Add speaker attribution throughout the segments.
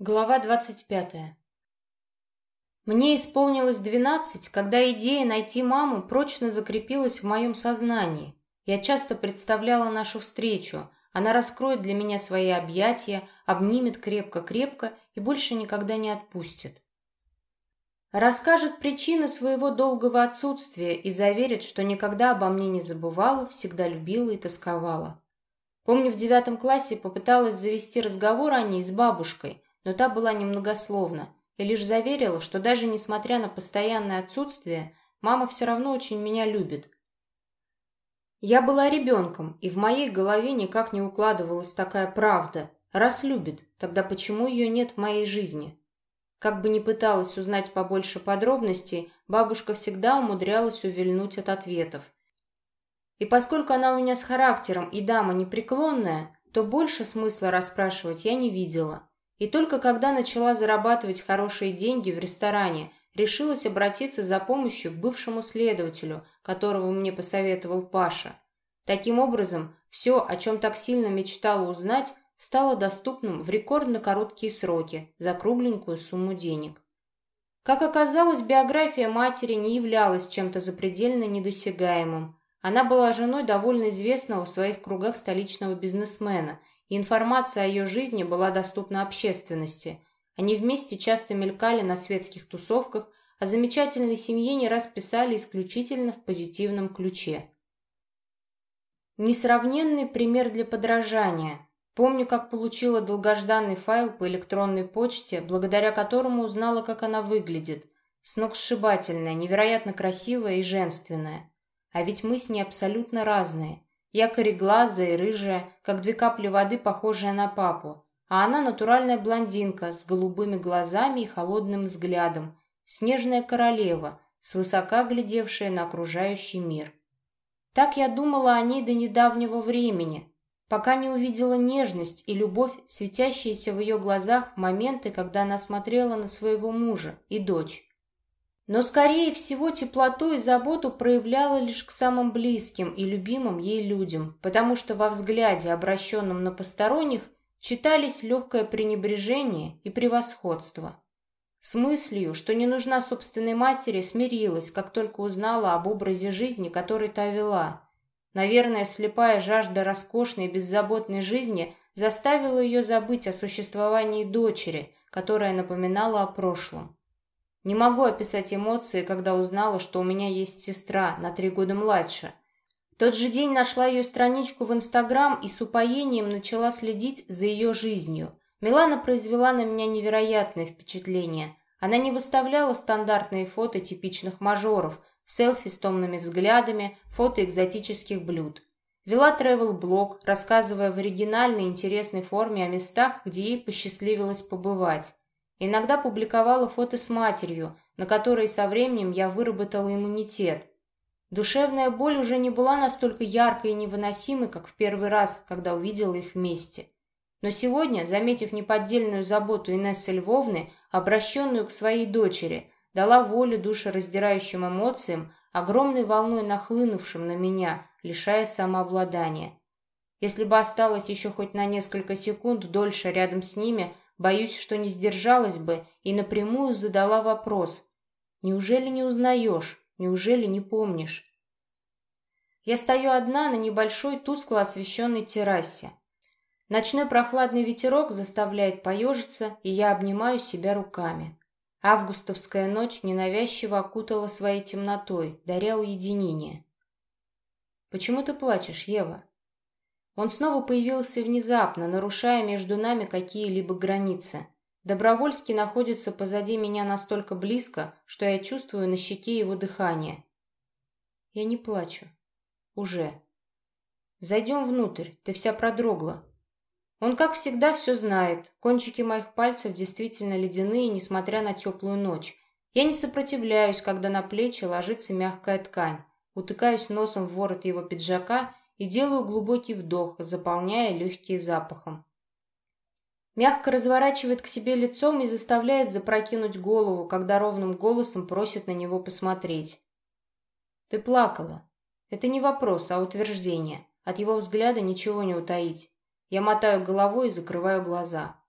Speaker 1: Глава 25. Мне исполнилось 12, когда идея найти маму прочно закрепилась в моем сознании. Я часто представляла нашу встречу. Она раскроет для меня свои объятия, обнимет крепко-крепко и больше никогда не отпустит. Расскажет причины своего долгого отсутствия и заверит, что никогда обо мне не забывала, всегда любила и тосковала. Помню, в девятом классе попыталась завести разговор о ней с бабушкой, но та была немногословна и лишь заверила, что даже несмотря на постоянное отсутствие, мама все равно очень меня любит. Я была ребенком, и в моей голове никак не укладывалась такая правда. Раз любит, тогда почему ее нет в моей жизни? Как бы ни пыталась узнать побольше подробностей, бабушка всегда умудрялась увильнуть от ответов. И поскольку она у меня с характером и дама непреклонная, то больше смысла расспрашивать я не видела. И только когда начала зарабатывать хорошие деньги в ресторане, решилась обратиться за помощью к бывшему следователю, которого мне посоветовал Паша. Таким образом, все, о чем так сильно мечтала узнать, стало доступным в рекордно короткие сроки за кругленькую сумму денег. Как оказалось, биография матери не являлась чем-то запредельно недосягаемым. Она была женой довольно известного в своих кругах столичного бизнесмена – информация о ее жизни была доступна общественности. Они вместе часто мелькали на светских тусовках, о замечательной семье не раз писали исключительно в позитивном ключе. Несравненный пример для подражания. Помню, как получила долгожданный файл по электронной почте, благодаря которому узнала, как она выглядит. Сногсшибательная, невероятно красивая и женственная. А ведь мы с ней абсолютно разные. Я кореглазая рыжая, как две капли воды, похожая на папу. А она натуральная блондинка с голубыми глазами и холодным взглядом. Снежная королева, свысока глядевшая на окружающий мир. Так я думала о ней до недавнего времени, пока не увидела нежность и любовь, светящиеся в ее глазах в моменты, когда она смотрела на своего мужа и дочь. Но, скорее всего, теплоту и заботу проявляла лишь к самым близким и любимым ей людям, потому что во взгляде, обращенном на посторонних, читались легкое пренебрежение и превосходство. С мыслью, что не нужна собственной матери, смирилась, как только узнала об образе жизни, который та вела. Наверное, слепая жажда роскошной и беззаботной жизни заставила ее забыть о существовании дочери, которая напоминала о прошлом. Не могу описать эмоции, когда узнала, что у меня есть сестра, на три года младше. В тот же день нашла ее страничку в Инстаграм и с упоением начала следить за ее жизнью. Милана произвела на меня невероятное впечатление. Она не выставляла стандартные фото типичных мажоров, селфи с томными взглядами, фото экзотических блюд. Вела тревел-блог, рассказывая в оригинальной интересной форме о местах, где ей посчастливилось побывать. Иногда публиковала фото с матерью, на которой со временем я выработала иммунитет. Душевная боль уже не была настолько яркой и невыносимой, как в первый раз, когда увидела их вместе. Но сегодня, заметив неподдельную заботу Инессы Львовны, обращенную к своей дочери, дала волю душераздирающим эмоциям, огромной волной нахлынувшим на меня, лишая самообладания. Если бы осталось еще хоть на несколько секунд дольше рядом с ними – Боюсь, что не сдержалась бы и напрямую задала вопрос. «Неужели не узнаешь? Неужели не помнишь?» Я стою одна на небольшой тускло освещенной террасе. Ночной прохладный ветерок заставляет поежиться, и я обнимаю себя руками. Августовская ночь ненавязчиво окутала своей темнотой, даря уединение. «Почему ты плачешь, Ева?» Он снова появился внезапно, нарушая между нами какие-либо границы. Добровольский находится позади меня настолько близко, что я чувствую на щеке его дыхание. Я не плачу. Уже. Зайдем внутрь, ты вся продрогла. Он, как всегда, все знает. Кончики моих пальцев действительно ледяные, несмотря на теплую ночь. Я не сопротивляюсь, когда на плечи ложится мягкая ткань. Утыкаюсь носом в ворот его пиджака и делаю глубокий вдох, заполняя легкие запахом. Мягко разворачивает к себе лицом и заставляет запрокинуть голову, когда ровным голосом просит на него посмотреть. «Ты плакала. Это не вопрос, а утверждение. От его взгляда ничего не утаить. Я мотаю головой и закрываю глаза.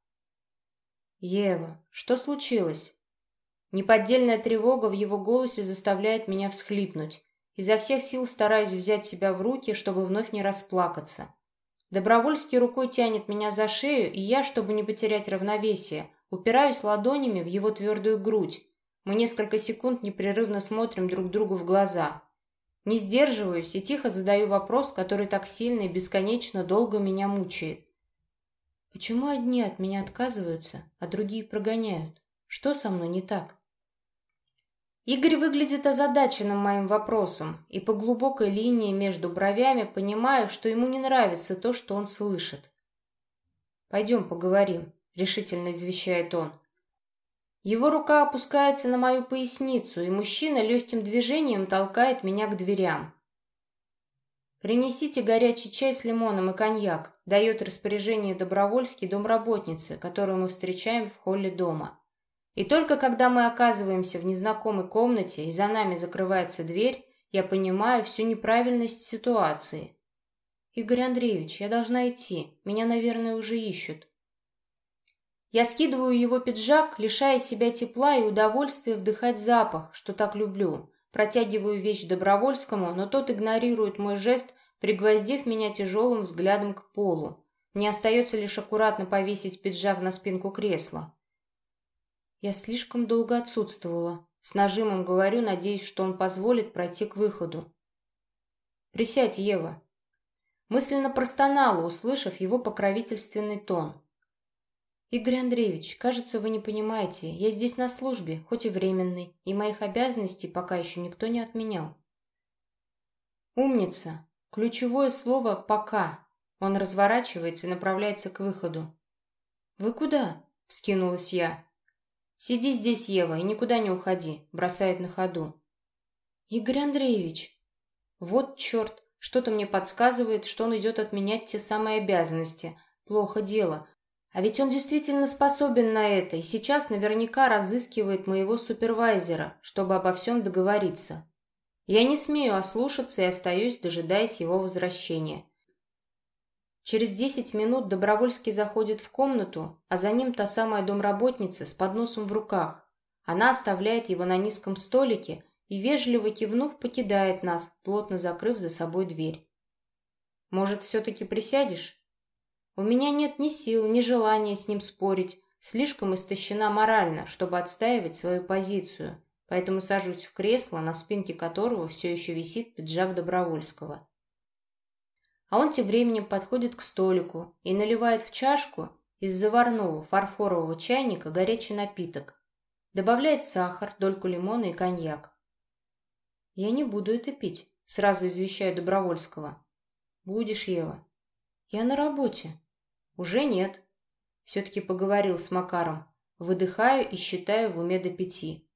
Speaker 1: «Ева, что случилось?» Неподдельная тревога в его голосе заставляет меня всхлипнуть. Изо всех сил стараюсь взять себя в руки, чтобы вновь не расплакаться. Добровольский рукой тянет меня за шею, и я, чтобы не потерять равновесие, упираюсь ладонями в его твердую грудь. Мы несколько секунд непрерывно смотрим друг другу в глаза. Не сдерживаюсь и тихо задаю вопрос, который так сильно и бесконечно долго меня мучает. Почему одни от меня отказываются, а другие прогоняют? Что со мной не так? Игорь выглядит озадаченным моим вопросом, и по глубокой линии между бровями понимаю, что ему не нравится то, что он слышит. «Пойдем поговорим», — решительно извещает он. Его рука опускается на мою поясницу, и мужчина легким движением толкает меня к дверям. «Принесите горячий чай с лимоном и коньяк», — дает распоряжение добровольский домработнице, которую мы встречаем в холле дома. И только когда мы оказываемся в незнакомой комнате и за нами закрывается дверь, я понимаю всю неправильность ситуации. «Игорь Андреевич, я должна идти. Меня, наверное, уже ищут». Я скидываю его пиджак, лишая себя тепла и удовольствия вдыхать запах, что так люблю. Протягиваю вещь Добровольскому, но тот игнорирует мой жест, пригвоздив меня тяжелым взглядом к полу. Мне остается лишь аккуратно повесить пиджак на спинку кресла. Я слишком долго отсутствовала. С нажимом говорю, надеясь, что он позволит пройти к выходу. «Присядь, Ева». Мысленно простонала, услышав его покровительственный тон. «Игорь Андреевич, кажется, вы не понимаете, я здесь на службе, хоть и временной, и моих обязанностей пока еще никто не отменял». «Умница!» Ключевое слово «пока». Он разворачивается и направляется к выходу. «Вы куда?» — вскинулась я. «Сиди здесь, Ева, и никуда не уходи», — бросает на ходу. «Игорь Андреевич!» «Вот черт! Что-то мне подсказывает, что он идет отменять те самые обязанности. Плохо дело. А ведь он действительно способен на это, и сейчас наверняка разыскивает моего супервайзера, чтобы обо всем договориться. Я не смею ослушаться и остаюсь, дожидаясь его возвращения. Через десять минут Добровольский заходит в комнату, а за ним та самая домработница с подносом в руках. Она оставляет его на низком столике и, вежливо кивнув, покидает нас, плотно закрыв за собой дверь. «Может, все-таки присядешь?» У меня нет ни сил, ни желания с ним спорить, слишком истощена морально, чтобы отстаивать свою позицию, поэтому сажусь в кресло, на спинке которого все еще висит пиджак Добровольского. А он тем временем подходит к столику и наливает в чашку из заварного фарфорового чайника горячий напиток. Добавляет сахар, дольку лимона и коньяк. «Я не буду это пить», — сразу извещаю Добровольского. «Будешь, Ева». «Я на работе», «Уже нет». Все-таки поговорил с Макаром. Выдыхаю и считаю в уме до пяти.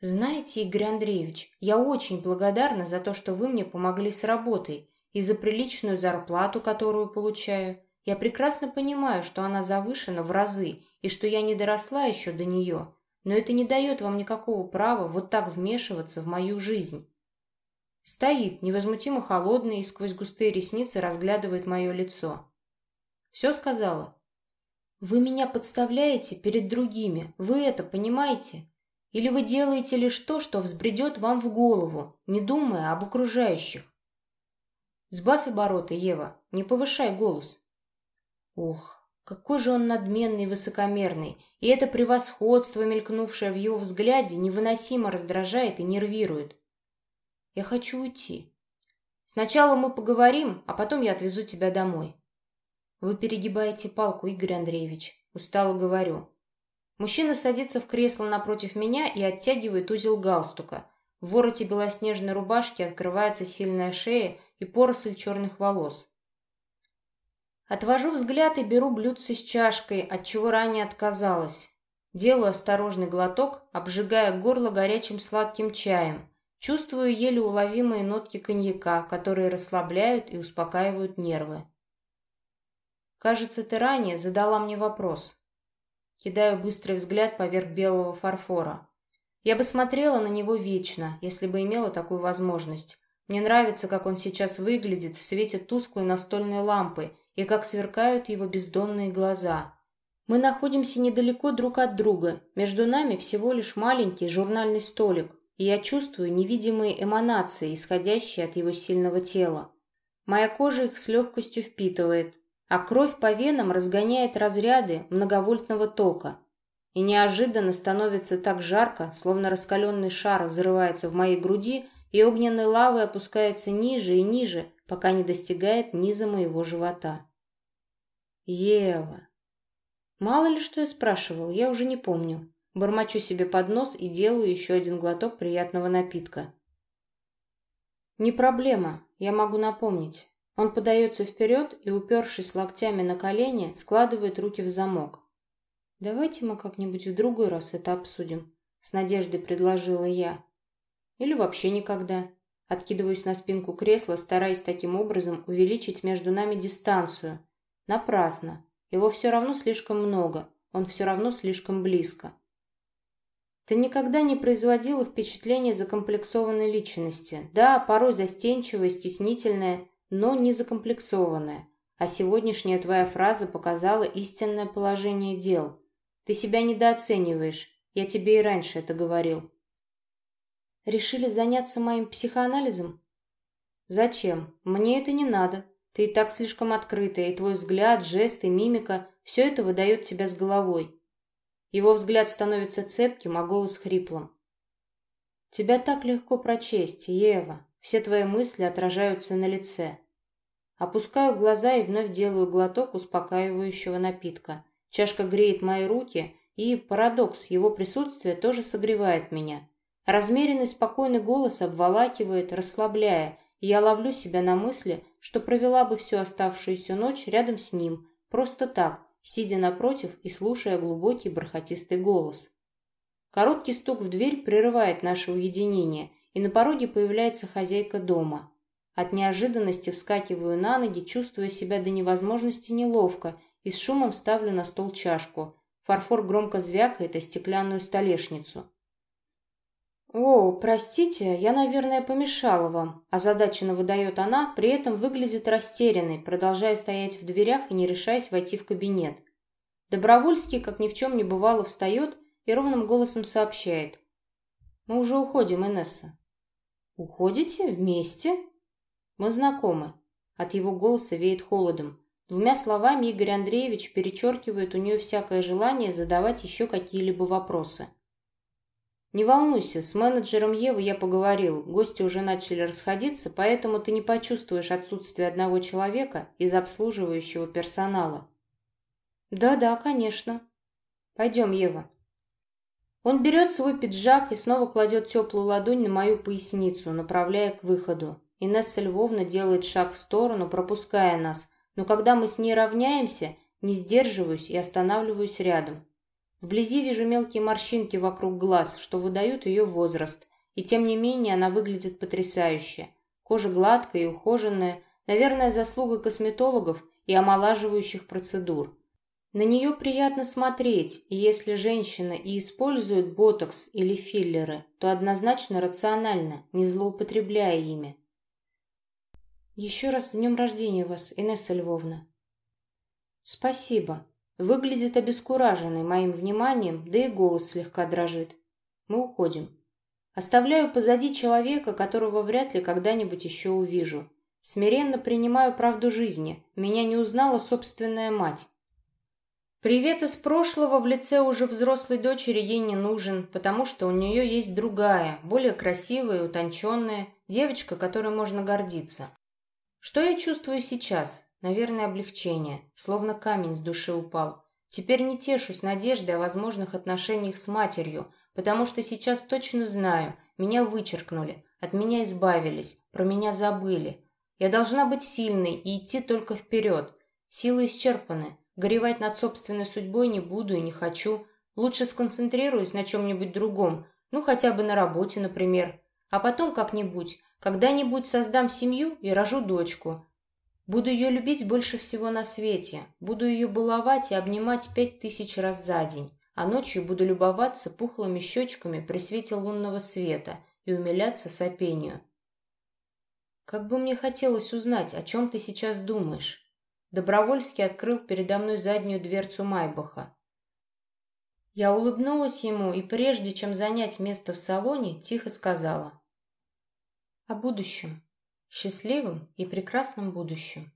Speaker 1: «Знаете, Игорь Андреевич, я очень благодарна за то, что вы мне помогли с работой и за приличную зарплату, которую получаю. Я прекрасно понимаю, что она завышена в разы и что я не доросла еще до нее, но это не дает вам никакого права вот так вмешиваться в мою жизнь». Стоит, невозмутимо холодный и сквозь густые ресницы разглядывает мое лицо. Все сказала? Вы меня подставляете перед другими. Вы это понимаете? Или вы делаете лишь то, что взбредет вам в голову, не думая об окружающих? Сбавь обороты, Ева, не повышай голос. Ох, какой же он надменный высокомерный, и это превосходство, мелькнувшее в его взгляде, невыносимо раздражает и нервирует. Я хочу уйти. Сначала мы поговорим, а потом я отвезу тебя домой. «Вы перегибаете палку, Игорь Андреевич», — устало говорю. Мужчина садится в кресло напротив меня и оттягивает узел галстука. В вороте белоснежной рубашки открывается сильная шея и поросль черных волос. Отвожу взгляд и беру блюдце с чашкой, от чего ранее отказалась. Делаю осторожный глоток, обжигая горло горячим сладким чаем. Чувствую еле уловимые нотки коньяка, которые расслабляют и успокаивают нервы. Кажется, ты ранее задала мне вопрос. Кидаю быстрый взгляд поверх белого фарфора. Я бы смотрела на него вечно, если бы имела такую возможность. Мне нравится, как он сейчас выглядит в свете тусклой настольной лампы и как сверкают его бездонные глаза. Мы находимся недалеко друг от друга. Между нами всего лишь маленький журнальный столик, и я чувствую невидимые эманации, исходящие от его сильного тела. Моя кожа их с легкостью впитывает, а кровь по венам разгоняет разряды многовольтного тока. И неожиданно становится так жарко, словно раскаленный шар взрывается в моей груди, и огненной лавой опускается ниже и ниже, пока не достигает низа моего живота. Ева. Мало ли что я спрашивал, я уже не помню. Бормочу себе под нос и делаю еще один глоток приятного напитка. Не проблема, я могу напомнить. Он подается вперед и, упершись локтями на колени, складывает руки в замок. «Давайте мы как-нибудь в другой раз это обсудим», — с надеждой предложила я. «Или вообще никогда». Откидываюсь на спинку кресла, стараясь таким образом увеличить между нами дистанцию. Напрасно. Его все равно слишком много, он все равно слишком близко. Ты никогда не производила впечатление закомплексованной личности. Да, порой застенчивая, стеснительная, но не закомплексованная. А сегодняшняя твоя фраза показала истинное положение дел. Ты себя недооцениваешь. Я тебе и раньше это говорил. Решили заняться моим психоанализом? Зачем? Мне это не надо. Ты и так слишком открытая, и твой взгляд, жесты, мимика – все это выдает тебя с головой. Его взгляд становится цепким, а голос хриплым. Тебя так легко прочесть, Ева. Все твои мысли отражаются на лице. Опускаю глаза и вновь делаю глоток успокаивающего напитка. Чашка греет мои руки, и парадокс его присутствия тоже согревает меня. Размеренный спокойный голос обволакивает, расслабляя, я ловлю себя на мысли, что провела бы всю оставшуюся ночь рядом с ним, просто так, сидя напротив и слушая глубокий бархатистый голос. Короткий стук в дверь прерывает наше уединение, и на пороге появляется хозяйка дома. От неожиданности вскакиваю на ноги, чувствуя себя до невозможности неловко и с шумом ставлю на стол чашку. Фарфор громко звякает о стеклянную столешницу. «О, простите, я, наверное, помешала вам», – озадаченно выдает она, при этом выглядит растерянной, продолжая стоять в дверях и не решаясь войти в кабинет. Добровольский, как ни в чем не бывало, встает и ровным голосом сообщает. «Мы уже уходим, Инесса». «Уходите? Вместе?» «Мы знакомы». От его голоса веет холодом. Двумя словами Игорь Андреевич перечеркивает у нее всякое желание задавать еще какие-либо вопросы. «Не волнуйся, с менеджером Евы я поговорил, гости уже начали расходиться, поэтому ты не почувствуешь отсутствие одного человека из обслуживающего персонала». «Да-да, конечно. Пойдем, Ева». Он берет свой пиджак и снова кладет теплую ладонь на мою поясницу, направляя к выходу. Инесса Львовна делает шаг в сторону, пропуская нас, но когда мы с ней равняемся, не сдерживаюсь и останавливаюсь рядом. Вблизи вижу мелкие морщинки вокруг глаз, что выдают ее возраст, и тем не менее она выглядит потрясающе. Кожа гладкая и ухоженная, наверное, заслуга косметологов и омолаживающих процедур. На нее приятно смотреть, и если женщина и использует ботокс или филлеры, то однозначно рационально, не злоупотребляя ими. Еще раз с днем рождения вас, Инесса Львовна. Спасибо. Выглядит обескураженной моим вниманием, да и голос слегка дрожит. Мы уходим. Оставляю позади человека, которого вряд ли когда-нибудь еще увижу. Смиренно принимаю правду жизни. Меня не узнала собственная мать. Привет из прошлого в лице уже взрослой дочери ей не нужен, потому что у нее есть другая, более красивая и утонченная, девочка, которой можно гордиться. Что я чувствую сейчас? Наверное, облегчение, словно камень с души упал. Теперь не тешусь надеждой о возможных отношениях с матерью, потому что сейчас точно знаю, меня вычеркнули, от меня избавились, про меня забыли. Я должна быть сильной и идти только вперед. Силы исчерпаны, горевать над собственной судьбой не буду и не хочу. Лучше сконцентрируюсь на чем-нибудь другом, ну хотя бы на работе, например. А потом как-нибудь когда-нибудь создам семью и рожу дочку. Буду ее любить больше всего на свете. Буду ее баловать и обнимать пять тысяч раз за день. А ночью буду любоваться пухлыми щечками при свете лунного света и умиляться сопению. Как бы мне хотелось узнать, о чем ты сейчас думаешь. Добровольский открыл передо мной заднюю дверцу Майбаха. Я улыбнулась ему и прежде чем занять место в салоне, тихо сказала. О будущем. Счастливом и прекрасном будущем.